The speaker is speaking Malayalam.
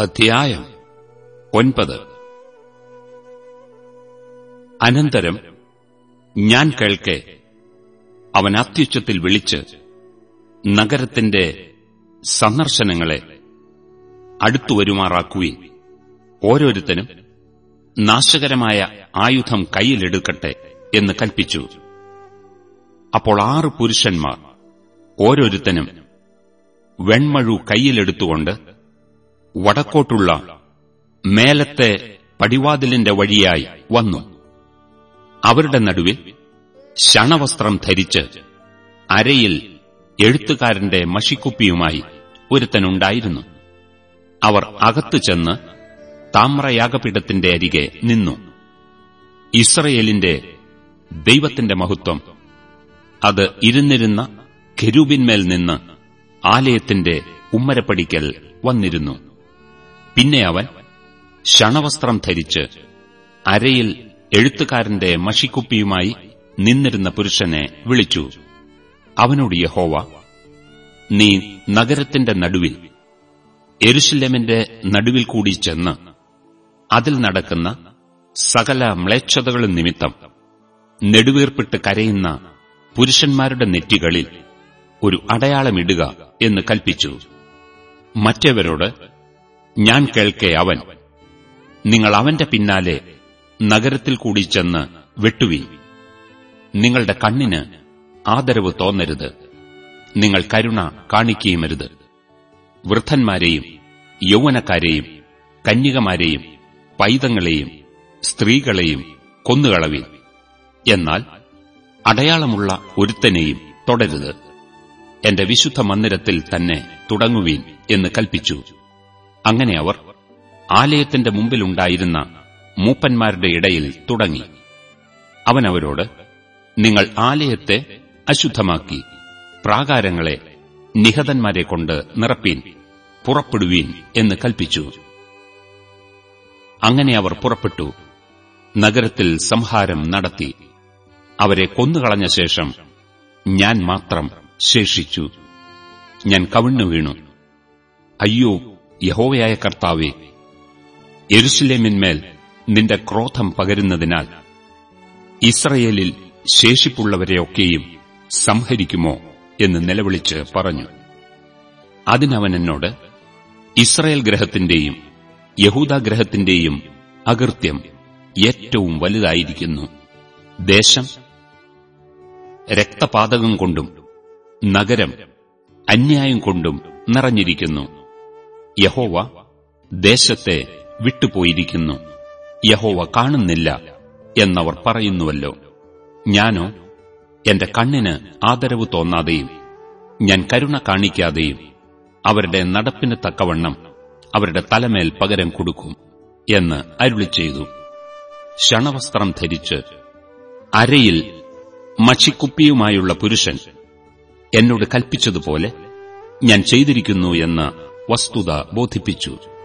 അധ്യായം ഒൻപത്. അനന്തരം ഞാൻ കേൾക്കെ അവൻ അത്യുച്ചത്തിൽ വിളിച്ച് നഗരത്തിന്റെ സന്ദർശനങ്ങളെ അടുത്തുവരുമാറാക്കുകയും ഓരോരുത്തനും നാശകരമായ ആയുധം കയ്യിലെടുക്കട്ടെ എന്ന് കൽപ്പിച്ചു. അപ്പോൾ ആറ് പുരുഷന്മാർ ഓരോരുത്തനും വെൺമഴു കയ്യിലെടുത്തുകൊണ്ട് വടക്കോട്ടുള്ള മേലത്തെ പടിവാതിലിന്റെ വഴിയായി വന്നു. അവരുടെ നടുവിൽ ശണവസ്ത്രം ധരിച്ച് അരയിൽ എഴുത്തുകാരന്റെ മഷിക്കുപ്പിയുമായി ഒരുത്തനുണ്ടായിരുന്നു. അവർ അകത്തു ചെന്ന് താമ്രയാഗപീഠത്തിന്റെ അരികെ നിന്നു. ഇസ്രയേലിന്റെ ദൈവത്തിന്റെ മഹത്വം അത് ഇരുന്നിരുന്ന ഖെരൂബിന്മേൽ നിന്ന് ആലയത്തിന്റെ ഉമ്മരപ്പടിക്കൽ വന്നിരുന്നു. പിന്നെ അവൻ ക്ഷണവസ്ത്രം ധരിച്ച് അരയിൽ എഴുത്തുകാരന്റെ മഷിക്കുപ്പിയുമായി നിന്നിരുന്ന പുരുഷനെ വിളിച്ചു. അവനോട് യഹോവ നീ നഗരത്തിന്റെ നടുവിൽ എരുശില്ലമിന്റെ നടുവിൽ കൂടി ചെന്ന് അതിൽ നടക്കുന്ന സകല മ്ലേച്ഛതകളും നിമിത്തം നെടുവീർപ്പിട്ട് കരയുന്ന പുരുഷന്മാരുടെ നെറ്റികളിൽ ഒരു അടയാളമിടുക എന്ന് കൽപ്പിച്ചു. മറ്റവരോട് ഞാൻ കേൾക്കെ അവൻ. നിങ്ങൾ അവന്റെ പിന്നാലെ നഗരത്തിൽ കൂടി ചെന്ന് വെട്ടുവീ. നിങ്ങളുടെ കണ്ണിന് ആദരവ് തോന്നരുത്. നിങ്ങൾ കരുണ കാണിക്കുകയുമരുത് വൃദ്ധന്മാരെയും യൗവനക്കാരെയും കന്യകമാരെയും പൈതങ്ങളെയും സ്ത്രീകളെയും കൊന്നുകളവീൻ എന്നാൽ അടയാളമുള്ള ഒരുത്തനെയും തുടരുത്. എന്റെ വിശുദ്ധ മന്ദിരത്തിൽ തന്നെ തുടങ്ങുവീൻ എന്ന് കൽപ്പിച്ചു. അങ്ങനെ അവർ ആലയത്തിന്റെ മുമ്പിലുണ്ടായിരുന്ന മൂപ്പന്മാരുടെ ഇടയിൽ തുടങ്ങി. അവൻ അവരോട് നിങ്ങൾ ആലയത്തെ അശുദ്ധമാക്കി പ്രാകാരങ്ങളെ നിഹതന്മാരെ കൊണ്ട് നിറപ്പീൻ പുറപ്പെടുവീൻ എന്ന് കൽപ്പിച്ചു. അങ്ങനെ അവർ പുറപ്പെട്ടു. നഗരത്തിൽ സംഹാരം നടത്തി. അവരെ കൊന്നുകളഞ്ഞ ശേഷം ഞാൻ മാത്രം ശേഷിച്ചു. ഞാൻ കവിണ്ണു വീണു. അയ്യോ യഹോവയായ കർത്താവെ എരുസലേമിന്മേൽ നിന്റെ ക്രോധം പകരുന്നതിനാൽ ഇസ്രയേലിൽ ശേഷിപ്പുള്ളവരെയൊക്കെയും സംഹരിക്കുമോ എന്ന് നിലവിളിച്ച് പറഞ്ഞു. അതിനവൻ എന്നോട് ഇസ്രയേൽ ഗ്രഹത്തിന്റെയും യഹൂദാഗ്രഹത്തിന്റെയും അകൃത്യം ഏറ്റവും വലുതായിരിക്കുന്നു. ദേശം രക്തപാതകം കൊണ്ടും നഗരം അന്യായം കൊണ്ടും നിറഞ്ഞിരിക്കുന്നു. യഹോവ ദേശത്തെ വിട്ടുപോയിരിക്കുന്നു. യഹോവ കാണുന്നില്ല എന്നവർ പറയുന്നുവല്ലോ. ഞാനോ എന്റെ കണ്ണിന് ആദരവ് തോന്നാതെയും ഞാൻ കരുണ കാണിക്കാതെയും അവരുടെ നടപ്പിന് തക്കവണ്ണം അവരുടെ തലമേൽ പകരം കൊടുക്കും എന്ന് അരുളി ചെയ്തു. ക്ഷണവസ്ത്രം ധരിച്ച് അരയിൽ മഷിക്കുപ്പിയുമായുള്ള പുരുഷൻ എന്നോട് കൽപ്പിച്ചതുപോലെ ഞാൻ ചെയ്തിരിക്കുന്നു എന്ന് വസ്തുത ബോധിപ്പിച്ചു.